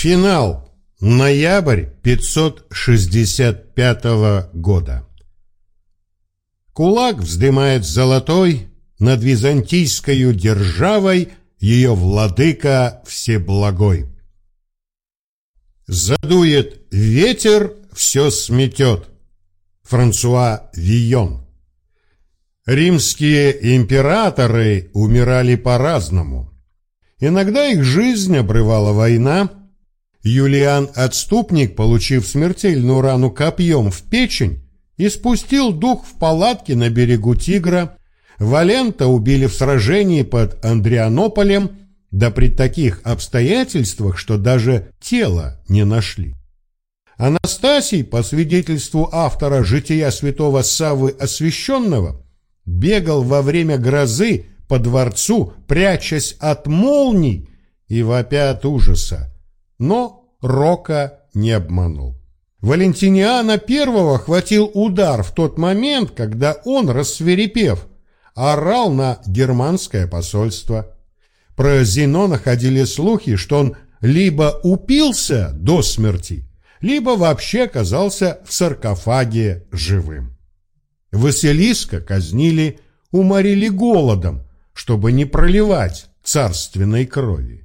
Финал. Ноябрь 565 года. Кулак вздымает золотой над византийской державой ее владыка всеблагой. Задует ветер, все сметет. Франсуа Вийон. Римские императоры умирали по-разному. Иногда их жизнь обрывала война. Юлиан Отступник, получив смертельную рану копьем в печень, испустил дух в палатке на берегу Тигра. Валента убили в сражении под Андрианополем, да при таких обстоятельствах, что даже тело не нашли. Анастасий, по свидетельству автора «Жития святого Саввы Освященного», бегал во время грозы по дворцу, прячась от молний и вопя от ужаса. Но Рока не обманул. Валентиниана первого хватил удар в тот момент, когда он, рассверепев, орал на германское посольство. Про Зенона ходили слухи, что он либо упился до смерти, либо вообще оказался в саркофаге живым. Василиска казнили, уморили голодом, чтобы не проливать царственной крови.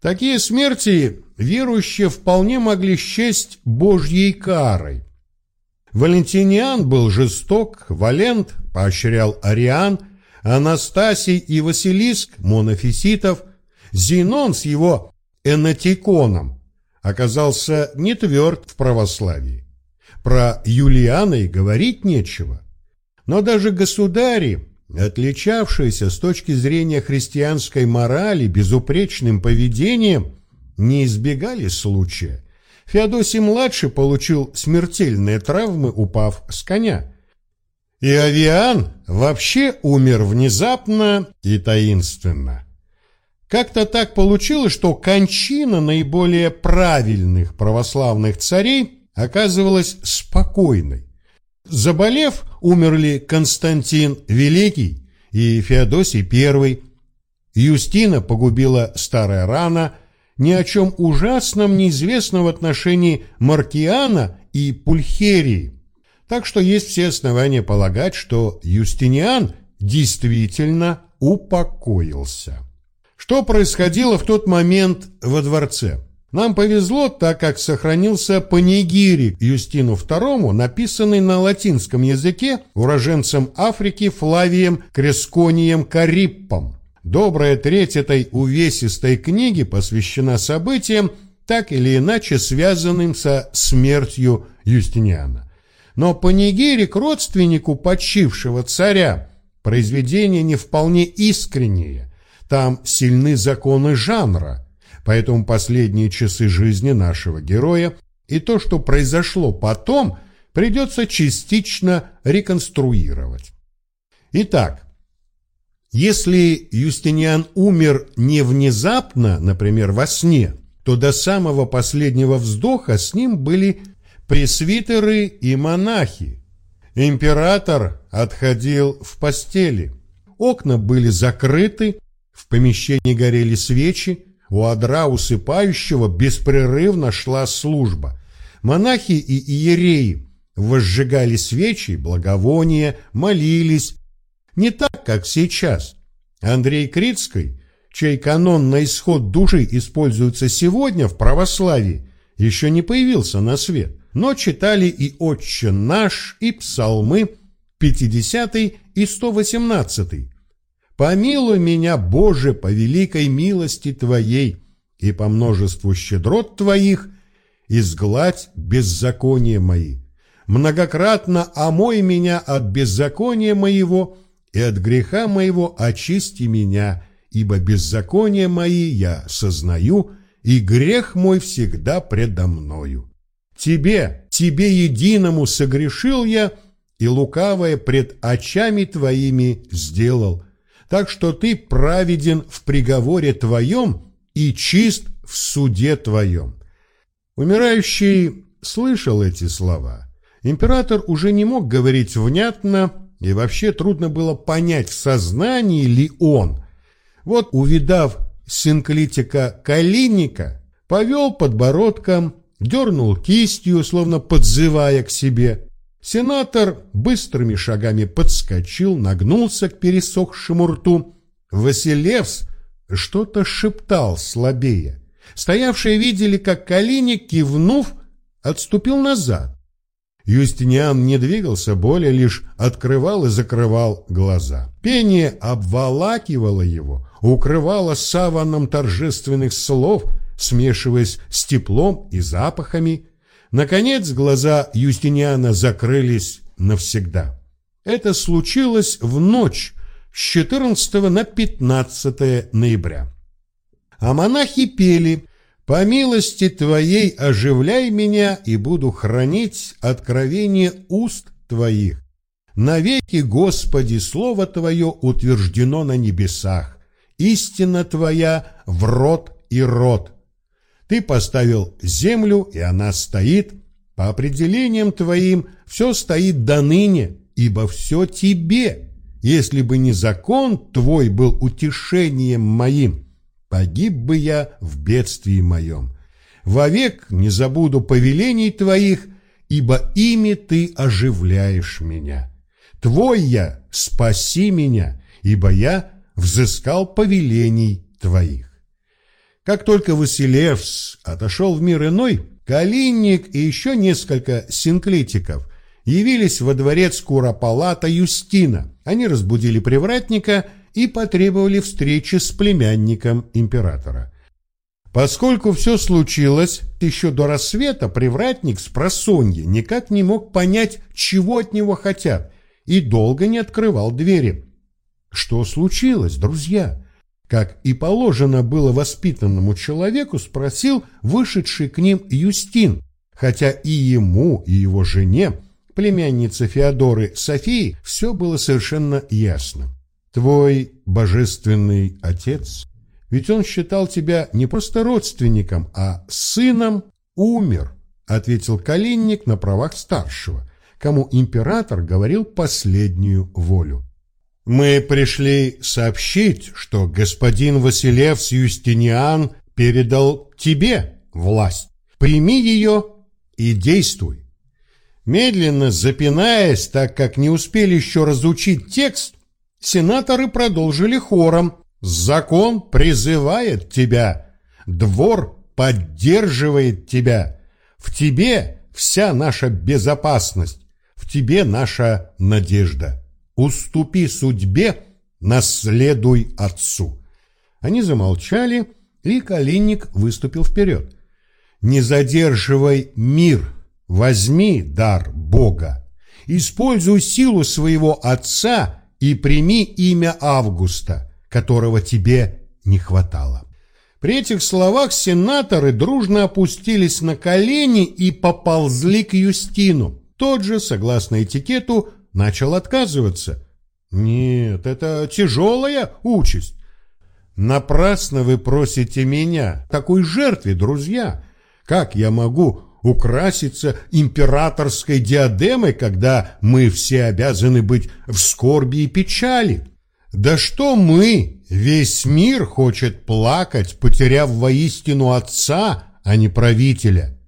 Такие смерти верующие вполне могли счесть Божьей карой. Валентиниан был жесток, Валент поощрял Ариан, Анастасий и Василиск – монофиситов, Зенон с его энотиконом оказался не тверд в православии. Про Юлиана и говорить нечего. Но даже государи, отличавшиеся с точки зрения христианской морали безупречным поведением, не избегали случая. Феодосий-младший получил смертельные травмы, упав с коня. И Авиан вообще умер внезапно и таинственно. Как-то так получилось, что кончина наиболее правильных православных царей оказывалась спокойной. Заболев, умерли Константин Великий и Феодосий I. Юстина погубила старая рана, ни о чем ужасном неизвестно в отношении Маркиана и Пульхерии. Так что есть все основания полагать, что Юстиниан действительно упокоился. Что происходило в тот момент во дворце? Нам повезло, так как сохранился панигирик Юстину II, написанный на латинском языке уроженцем Африки Флавием Кресконием Кариппом. Добрая треть этой увесистой книги посвящена событиям, так или иначе связанным со смертью Юстиниана. Но панигирик родственнику почившего царя произведение не вполне искреннее, там сильны законы жанра, поэтому последние часы жизни нашего героя и то, что произошло потом, придется частично реконструировать. Итак, если Юстиниан умер не внезапно, например, во сне, то до самого последнего вздоха с ним были пресвитеры и монахи. Император отходил в постели. Окна были закрыты, в помещении горели свечи, у одра усыпающего беспрерывно шла служба. Монахи и иереи возжигали свечи, благовония, молились. Не так, как сейчас. Андрей Крицкий, чей канон на исход души используется сегодня в православии, еще не появился на свет, но читали и «Отче наш», и псалмы 50 и 118, Помилуй меня, Боже, по великой милости Твоей и по множеству щедрот Твоих, изгладь беззаконие мои. Многократно омой меня от беззакония моего и от греха моего очисти меня, ибо беззаконие мои я сознаю, и грех мой всегда предо мною. Тебе, Тебе единому согрешил я, и лукавое пред очами Твоими сделал – так что ты праведен в приговоре твоем и чист в суде твоем». Умирающий слышал эти слова. Император уже не мог говорить внятно, и вообще трудно было понять, в сознании ли он. Вот, увидав синклитика Калиника, повел подбородком, дернул кистью, словно подзывая к себе. Сенатор быстрыми шагами подскочил, нагнулся к пересохшему рту. Василевс что-то шептал слабее. Стоявшие видели, как Калиник, кивнув, отступил назад. Юстиниан не двигался более, лишь открывал и закрывал глаза. Пение обволакивало его, укрывало саваном торжественных слов, смешиваясь с теплом и запахами. Наконец глаза Юстиниана закрылись навсегда. Это случилось в ночь с 14 на 15 ноября. А монахи пели по милости Твоей оживляй меня, и буду хранить откровение уст Твоих. Навеки, Господи, Слово Твое утверждено на небесах, истина Твоя в род и род. Ты поставил землю, и она стоит. По определениям Твоим все стоит до ныне, ибо все Тебе. Если бы не закон Твой был утешением моим, погиб бы я в бедствии моем. Вовек не забуду повелений твоих, ибо ими ты оживляешь меня. Твой я, спаси меня, ибо я взыскал повелений твоих. Как только Василевс отошел в мир иной, Калинник и еще несколько синклитиков явились во дворец Куропалата Юстина. Они разбудили привратника и потребовали встречи с племянником императора. Поскольку все случилось еще до рассвета, привратник с просонья никак не мог понять, чего от него хотят, и долго не открывал двери. Что случилось, друзья? Как и положено было воспитанному человеку, спросил вышедший к ним Юстин, хотя и ему, и его жене, племяннице Феодоры Софии, все было совершенно ясно. Твой божественный отец, ведь он считал тебя не просто родственником, а сыном, умер, ответил Калинник на правах старшего, кому император говорил последнюю волю. Мы пришли сообщить, что господин Василевс Юстиниан передал тебе власть. Прими ее и действуй. Медленно запинаясь, так как не успели еще разучить текст, Сенаторы продолжили хором. «Закон призывает тебя, двор поддерживает тебя, в тебе вся наша безопасность, в тебе наша надежда. Уступи судьбе, наследуй отцу». Они замолчали, и Калинник выступил вперед. «Не задерживай мир, возьми дар Бога, используй силу своего отца – и прими имя Августа, которого тебе не хватало. При этих словах сенаторы дружно опустились на колени и поползли к Юстину. Тот же, согласно этикету, начал отказываться. «Нет, это тяжелая участь. Напрасно вы просите меня, такой жертве, друзья. Как я могу украситься императорской диадемой, когда мы все обязаны быть в скорби и печали? Да что мы, весь мир хочет плакать, потеряв воистину отца, а не правителя.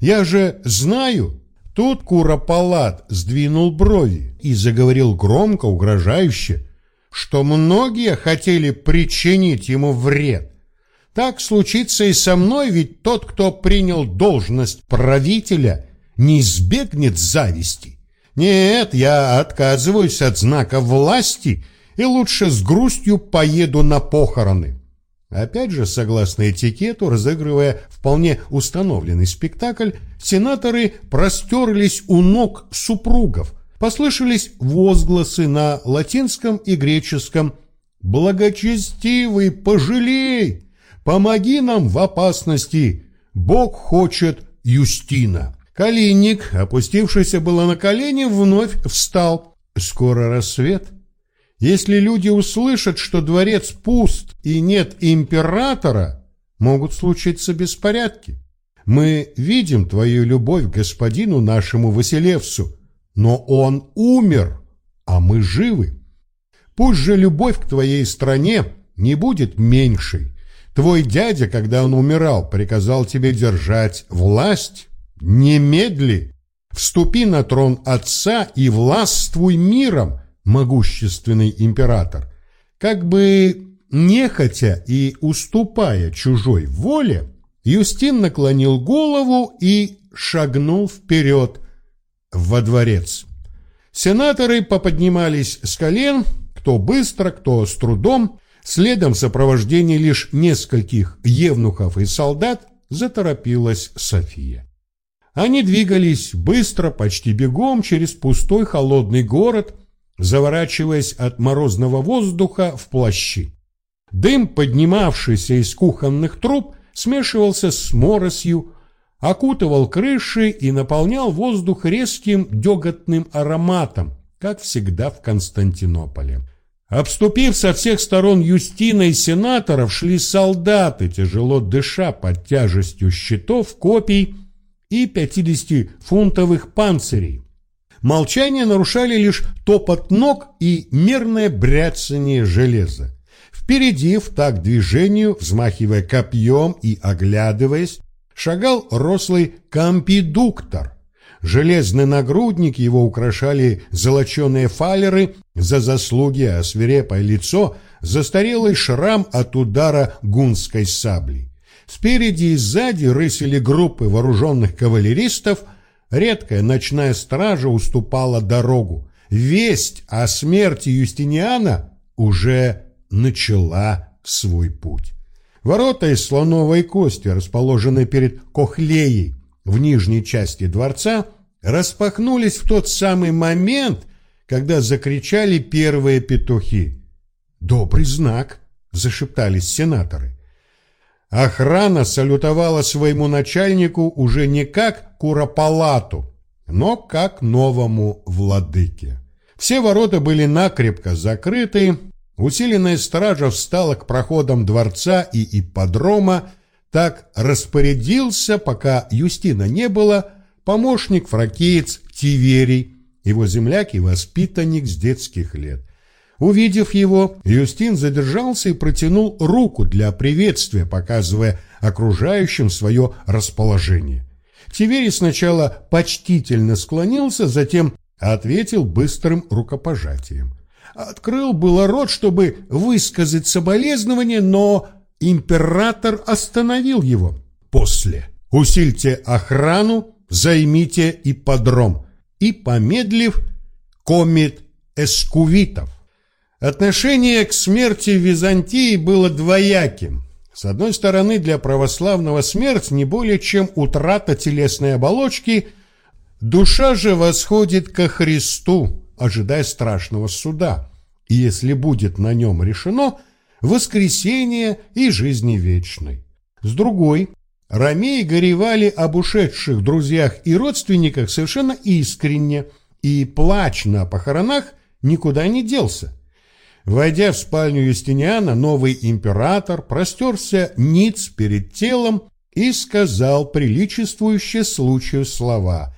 Я же знаю, Тут Куропалат сдвинул брови и заговорил громко, угрожающе, что многие хотели причинить ему вред. Так случится и со мной, ведь тот, кто принял должность правителя, не избегнет зависти. Нет, я отказываюсь от знака власти и лучше с грустью поеду на похороны. Опять же, согласно этикету, разыгрывая вполне установленный спектакль, сенаторы простерлись у ног супругов. Послышались возгласы на латинском и греческом «Благочестивый, пожалей!» Помоги нам в опасности! Бог хочет Юстина!» Калинник, опустившийся было на колени, вновь встал. «Скоро рассвет. Если люди услышат, что дворец пуст и нет императора, могут случиться беспорядки. Мы видим твою любовь господину нашему Василевсу, но он умер, а мы живы. Пусть же любовь к твоей стране не будет меньшей, Твой дядя, когда он умирал, приказал тебе держать власть. Немедли, вступи на трон отца и властвуй миром, могущественный император. Как бы нехотя и уступая чужой воле, Юстин наклонил голову и шагнул вперед во дворец. Сенаторы поподнимались с колен, кто быстро, кто с трудом, следом в сопровождении лишь нескольких евнухов и солдат заторопилась София. Они двигались быстро, почти бегом, через пустой холодный город, заворачиваясь от морозного воздуха в плащи. Дым, поднимавшийся из кухонных труб, смешивался с моросью, окутывал крыши и наполнял воздух резким деготным ароматом, как всегда в Константинополе. Обступив со всех сторон Юстина и сенаторов, шли солдаты, тяжело дыша под тяжестью щитов, копий и 50-фунтовых панцирей. Молчание нарушали лишь топот ног и мерное бряцание железа. Впереди, в так движению, взмахивая копьем и оглядываясь, шагал рослый компидуктор. Железный нагрудник его украшали золоченые фалеры за заслуги, а свирепое лицо – застарелый шрам от удара гунской саблей. Спереди и сзади рысили группы вооруженных кавалеристов, редкая ночная стража уступала дорогу. Весть о смерти Юстиниана уже начала свой путь. Ворота из слоновой кости, расположенные перед Кохлеей в нижней части дворца, распахнулись в тот самый момент, когда закричали первые петухи. «Добрый знак!» — зашептались сенаторы. Охрана салютовала своему начальнику уже не как Куропалату, но как новому владыке. Все ворота были накрепко закрыты, Усиленная стража встала к проходам дворца и ипподрома, так распорядился, пока Юстина не было, помощник фракиец Тиверий, его земляк и воспитанник с детских лет. Увидев его, Юстин задержался и протянул руку для приветствия, показывая окружающим свое расположение. Тиверий сначала почтительно склонился, затем ответил быстрым рукопожатием. Открыл было рот, чтобы высказать соболезнование, но император остановил его. После. Усильте охрану, займите ипподром. И, помедлив, комит эскувитов. Отношение к смерти Византии было двояким. С одной стороны, для православного смерть не более чем утрата телесной оболочки, душа же восходит ко Христу, ожидая страшного суда, и если будет на нем решено, воскресение и жизни вечной. С другой, ромеи горевали об ушедших друзьях и родственниках совершенно искренне, и плач на похоронах никуда не делся. Войдя в спальню Юстиниана, новый император простерся ниц перед телом и сказал приличествующие случаю слова.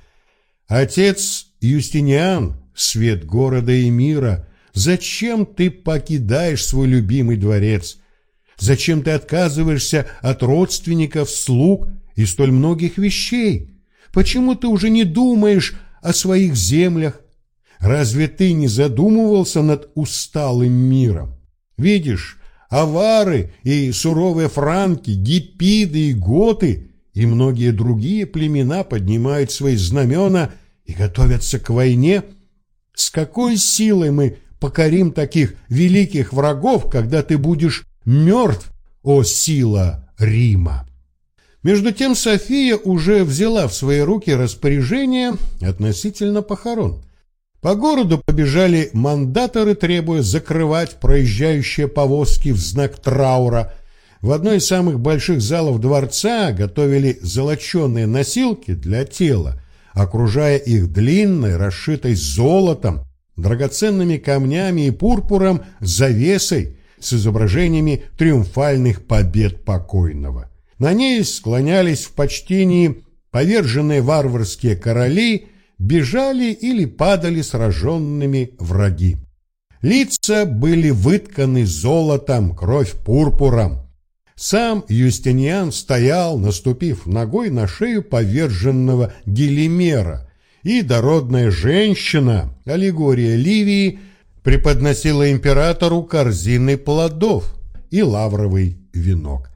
«Отец Юстиниан, свет города и мира, зачем ты покидаешь свой любимый дворец? Зачем ты отказываешься от родственников, слуг и столь многих вещей? Почему ты уже не думаешь о своих землях? Разве ты не задумывался над усталым миром? Видишь, авары и суровые франки, гипиды и готы и многие другие племена поднимают свои знамена и готовятся к войне – с какой силой мы покорим таких великих врагов, когда ты будешь мертв, о сила Рима? Между тем София уже взяла в свои руки распоряжение относительно похорон. По городу побежали мандаторы, требуя закрывать проезжающие повозки в знак траура. В одной из самых больших залов дворца готовили золоченые носилки для тела, окружая их длинной, расшитой золотом, драгоценными камнями и пурпуром завесой с изображениями триумфальных побед покойного. На ней склонялись в почтении поверженные варварские короли, бежали или падали сраженными враги. Лица были вытканы золотом, кровь пурпуром. Сам Юстиниан стоял, наступив ногой на шею поверженного Гелимера, и дородная женщина, аллегория Ливии, преподносила императору корзины плодов и лавровый венок.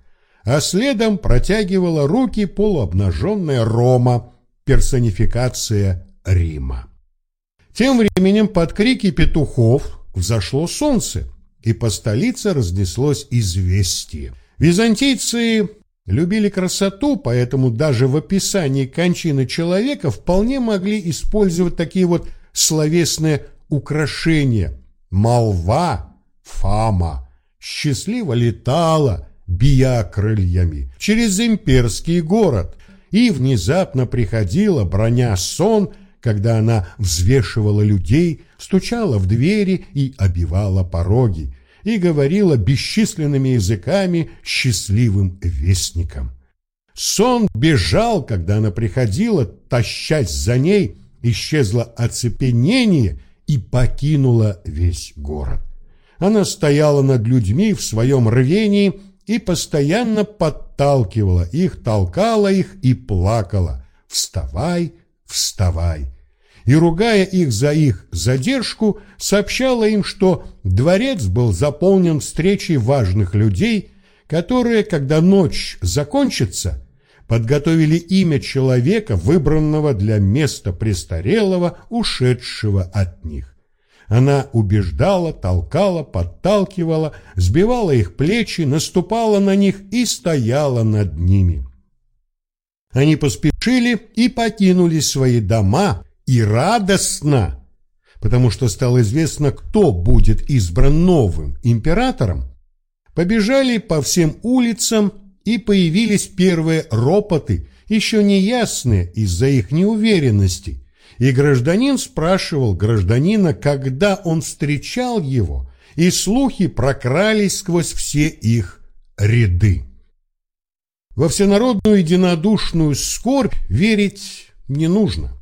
А следом протягивала руки полуобнаженная Рома, персонификация Рима. Тем временем под крики петухов взошло солнце, и по столице разнеслось известие. Византийцы любили красоту, поэтому даже в описании кончины человека вполне могли использовать такие вот словесные украшения. Молва, фама, счастливо летала, бия крыльями, через имперский город, и внезапно приходила броня сон, когда она взвешивала людей, стучала в двери и обивала пороги, и говорила бесчисленными языками счастливым вестникам. Сон бежал, когда она приходила, тащась за ней, исчезло оцепенение и покинула весь город. Она стояла над людьми в своем рвении и постоянно подталкивала их, толкала их и плакала. «Вставай, вставай!» И, ругая их за их задержку, сообщала им, что дворец был заполнен встречей важных людей, которые, когда ночь закончится, подготовили имя человека, выбранного для места престарелого, ушедшего от них. Она убеждала, толкала, подталкивала, сбивала их плечи, наступала на них и стояла над ними. Они поспешили и покинули свои дома, и радостно, потому что стало известно, кто будет избран новым императором, побежали по всем улицам и появились первые ропоты, еще неясные из-за их неуверенности, и гражданин спрашивал гражданина, когда он встречал его, и слухи прокрались сквозь все их ряды. Во всенародную единодушную скорбь верить не нужно.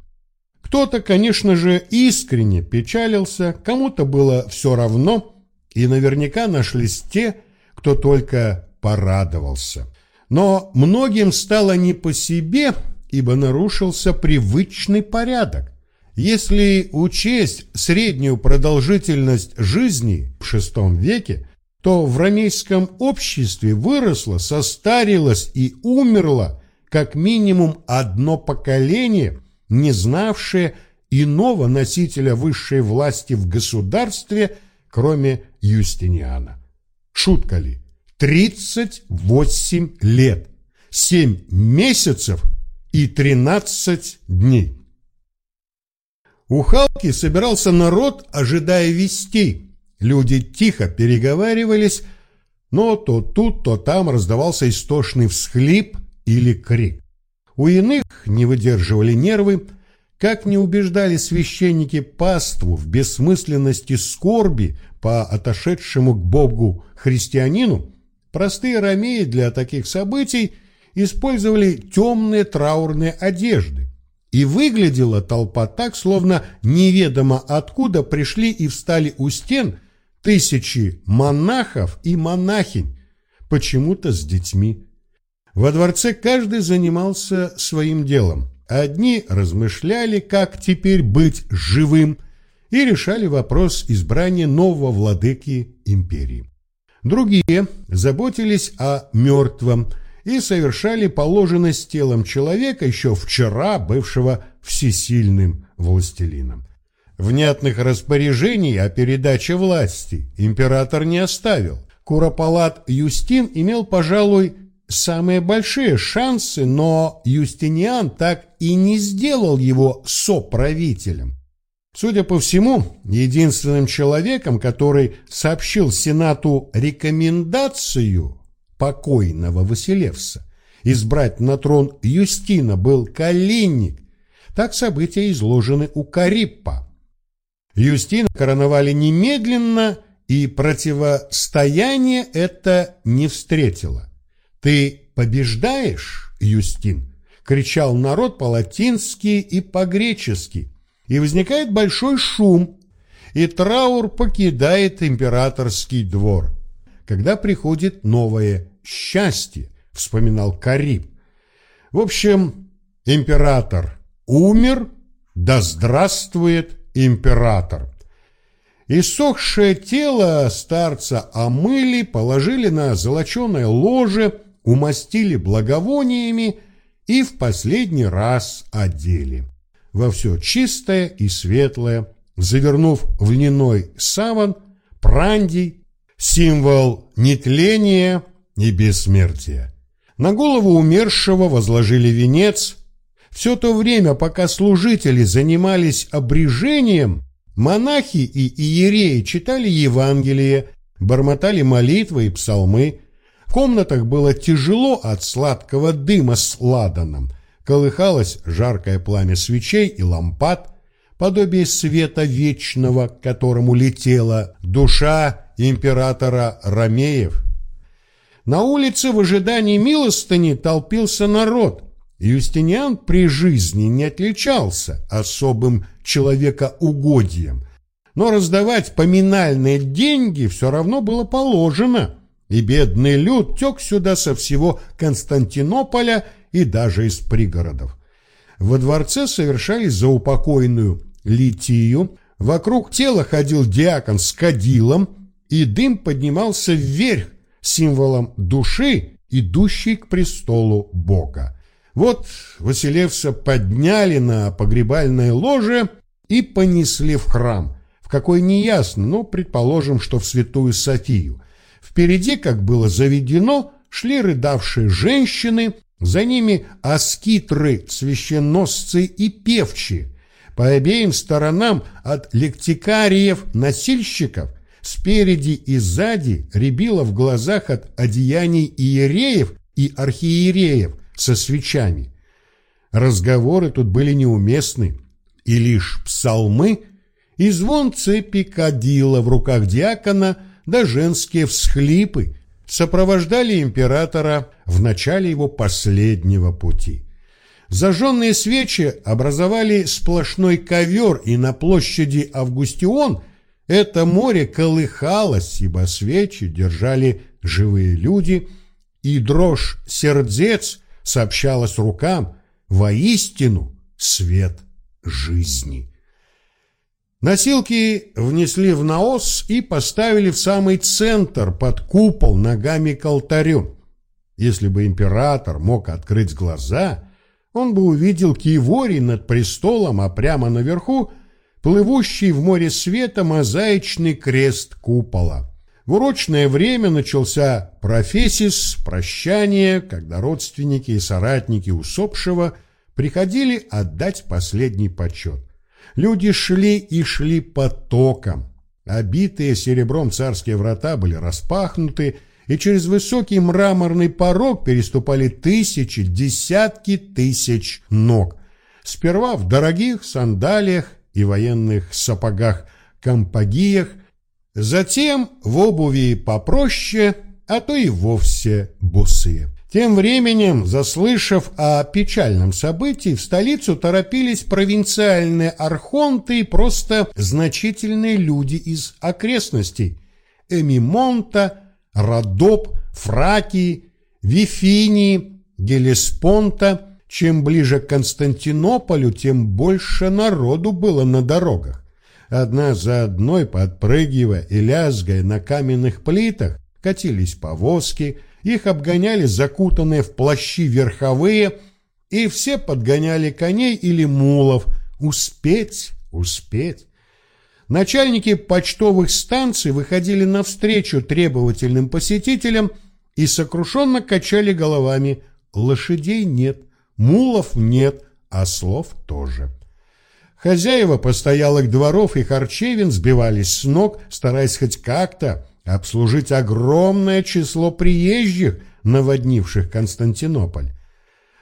Кто-то, конечно же, искренне печалился, кому-то было все равно, и наверняка нашлись те, кто только порадовался. Но многим стало не по себе, ибо нарушился привычный порядок. Если учесть среднюю продолжительность жизни в VI веке, то в ромейском обществе выросло, состарилось и умерло как минимум одно поколение – не знавшие иного носителя высшей власти в государстве, кроме Юстиниана. Шутка ли? 38 лет, 7 месяцев и 13 дней. У Халки собирался народ, ожидая вестей. Люди тихо переговаривались, но то тут, то там раздавался истошный всхлип или крик. У иных не выдерживали нервы, как не убеждали священники паству в бессмысленности скорби по отошедшему к Богу христианину, простые ромеи для таких событий использовали темные траурные одежды. И выглядела толпа так, словно неведомо откуда пришли и встали у стен тысячи монахов и монахинь, почему-то с детьми. Во дворце каждый занимался своим делом. Одни размышляли, как теперь быть живым, и решали вопрос избрания нового владыки империи. Другие заботились о мертвом и совершали положенное с телом человека, еще вчера бывшего всесильным властелином. Внятных распоряжений о передаче власти император не оставил. Куропалат Юстин имел, пожалуй, самые большие шансы, но Юстиниан так и не сделал его соправителем. Судя по всему, единственным человеком, который сообщил Сенату рекомендацию покойного Василевса избрать на трон Юстина, был Калинник. Так события изложены у Кариппа. Юстина короновали немедленно, и противостояние это не встретило. «Ты побеждаешь, Юстин?» — кричал народ по-латински и по-гречески. И возникает большой шум, и траур покидает императорский двор, когда приходит новое счастье, вспоминал Кариб. В общем, император умер, да здравствует император. Иссохшее тело старца омыли, положили на золоченое ложе, умастили благовониями и в последний раз одели. Во все чистое и светлое, завернув в льняной саван, прандий, символ нетления и бессмертия. На голову умершего возложили венец. Все то время, пока служители занимались обрежением, монахи и иереи читали Евангелие, бормотали молитвы и псалмы, в комнатах было тяжело от сладкого дыма с ладаном. Колыхалось жаркое пламя свечей и лампад, подобие света вечного, к которому летела душа императора Ромеев. На улице в ожидании милостыни толпился народ. Юстиниан при жизни не отличался особым человекоугодием, но раздавать поминальные деньги все равно было положено – и бедный люд тек сюда со всего Константинополя и даже из пригородов. Во дворце совершали заупокойную литию, вокруг тела ходил диакон с кадилом, и дым поднимался вверх, символом души, идущей к престолу Бога. Вот Василевса подняли на погребальное ложе и понесли в храм, в какой неясно, но предположим, что в Святую Софию – Впереди, как было заведено, шли рыдавшие женщины, за ними аскитры, священносцы и певчи. По обеим сторонам от лектикариев-носильщиков спереди и сзади рябило в глазах от одеяний иереев и архиереев со свечами. Разговоры тут были неуместны, и лишь псалмы и звон цепи кадила в руках диакона – да женские всхлипы сопровождали императора в начале его последнего пути. Зажженные свечи образовали сплошной ковер, и на площади Августион это море колыхалось, ибо свечи держали живые люди, и дрожь сердец сообщалась рукам воистину свет жизни. Носилки внесли в наос и поставили в самый центр, под купол, ногами к алтарю. Если бы император мог открыть глаза, он бы увидел киеворий над престолом, а прямо наверху плывущий в море света мозаичный крест купола. В урочное время начался профессис, прощание, когда родственники и соратники усопшего приходили отдать последний почет. Люди шли и шли потоком. Обитые серебром царские врата были распахнуты, и через высокий мраморный порог переступали тысячи, десятки тысяч ног. Сперва в дорогих сандалиях и военных сапогах-компагиях, затем в обуви попроще, а то и вовсе босые. Тем временем, заслышав о печальном событии, в столицу торопились провинциальные архонты и просто значительные люди из окрестностей. Эмимонта, Родоп, Фракии, Вифинии, Гелеспонта. Чем ближе к Константинополю, тем больше народу было на дорогах. Одна за одной, подпрыгивая и лязгая на каменных плитах, катились повозки, их обгоняли закутанные в плащи верховые, и все подгоняли коней или мулов. Успеть, успеть. Начальники почтовых станций выходили навстречу требовательным посетителям и сокрушенно качали головами. Лошадей нет, мулов нет, а слов тоже. Хозяева постоялых дворов и харчевин сбивались с ног, стараясь хоть как-то обслужить огромное число приезжих, наводнивших Константинополь.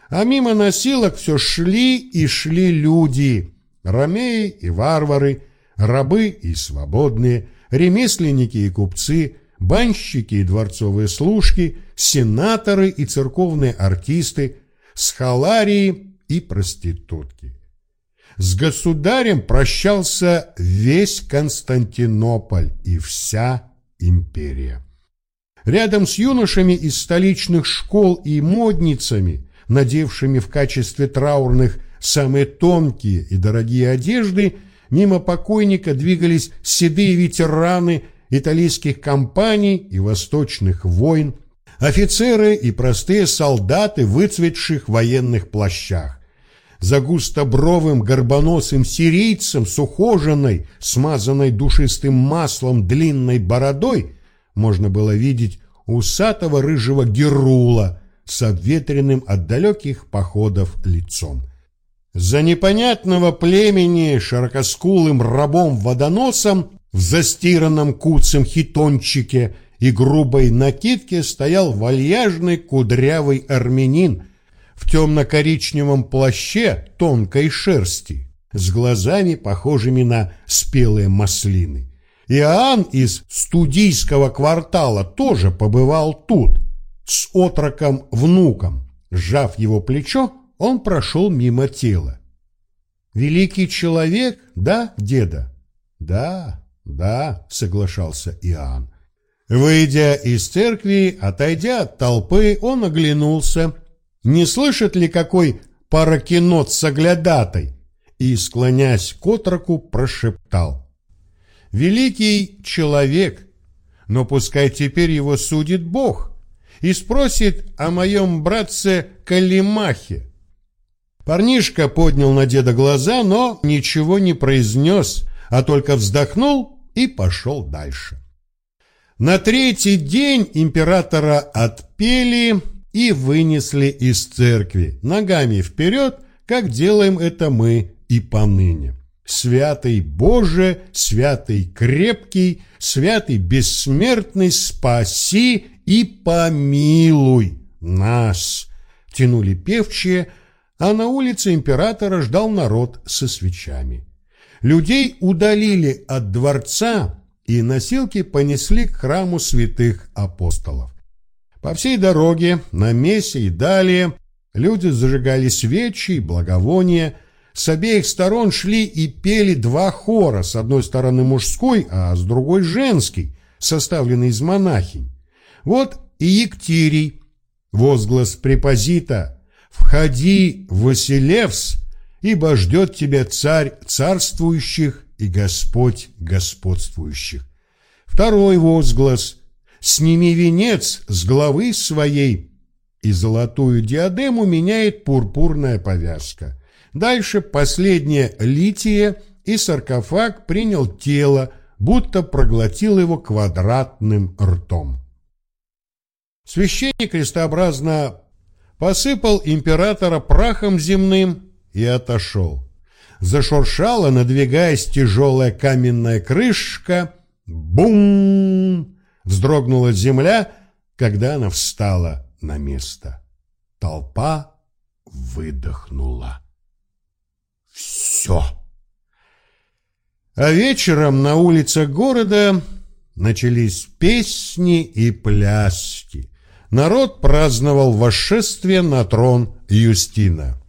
А мимо носилок все шли и шли люди, ромеи и варвары, рабы и свободные, ремесленники и купцы, банщики и дворцовые служки, сенаторы и церковные артисты, схаларии и проститутки. С государем прощался весь Константинополь и вся империя. Рядом с юношами из столичных школ и модницами, надевшими в качестве траурных самые тонкие и дорогие одежды, мимо покойника двигались седые ветераны итальянских компаний и восточных войн, офицеры и простые солдаты в выцветших военных плащах. За густобровым горбоносым сирийцем с ухоженной, смазанной душистым маслом длинной бородой можно было видеть усатого рыжего герула с обветренным от далеких походов лицом. За непонятного племени широкоскулым рабом-водоносом в застиранном куцем хитончике и грубой накидке стоял вальяжный кудрявый армянин в темно-коричневом плаще тонкой шерсти, с глазами, похожими на спелые маслины. Иоанн из студийского квартала тоже побывал тут, с отроком-внуком. Сжав его плечо, он прошел мимо тела. «Великий человек, да, деда?» «Да, да», — соглашался Иоанн. Выйдя из церкви, отойдя от толпы, он оглянулся, не слышит ли какой паракинот с оглядатой, и, склонясь к отроку, прошептал великий человек, но пускай теперь его судит Бог и спросит о моем братце Калимахе. Парнишка поднял на деда глаза, но ничего не произнес, а только вздохнул и пошел дальше. На третий день императора отпели и вынесли из церкви ногами вперед, как делаем это мы и поныне. Святый Боже, святый крепкий, святый бессмертный, спаси и помилуй нас!» Тянули певчие, а на улице императора ждал народ со свечами. Людей удалили от дворца, и носилки понесли к храму святых апостолов. По всей дороге, на месте и далее, люди зажигали свечи и благовония, с обеих сторон шли и пели два хора, с одной стороны мужской, а с другой женский, составленный из монахинь. Вот и Ектирий, возглас препозита «Входи, Василевс, ибо ждет тебя царь царствующих и Господь господствующих». Второй возглас «Сними венец с головы своей» и золотую диадему меняет пурпурная повязка – Дальше последнее литие, и саркофаг принял тело, будто проглотил его квадратным ртом. Священник крестообразно посыпал императора прахом земным и отошел. Зашуршала, надвигаясь тяжелая каменная крышка. Бум! Вздрогнула земля, когда она встала на место. Толпа выдохнула все. А вечером на улицах города начались песни и пляски. Народ праздновал восшествие на трон Юстина.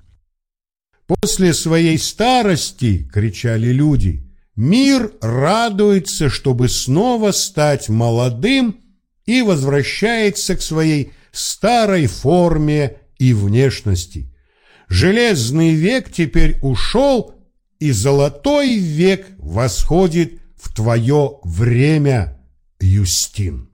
«После своей старости, — кричали люди, — мир радуется, чтобы снова стать молодым и возвращается к своей старой форме и внешности. Железный век теперь ушел, и золотой век восходит в твое время, Юстин.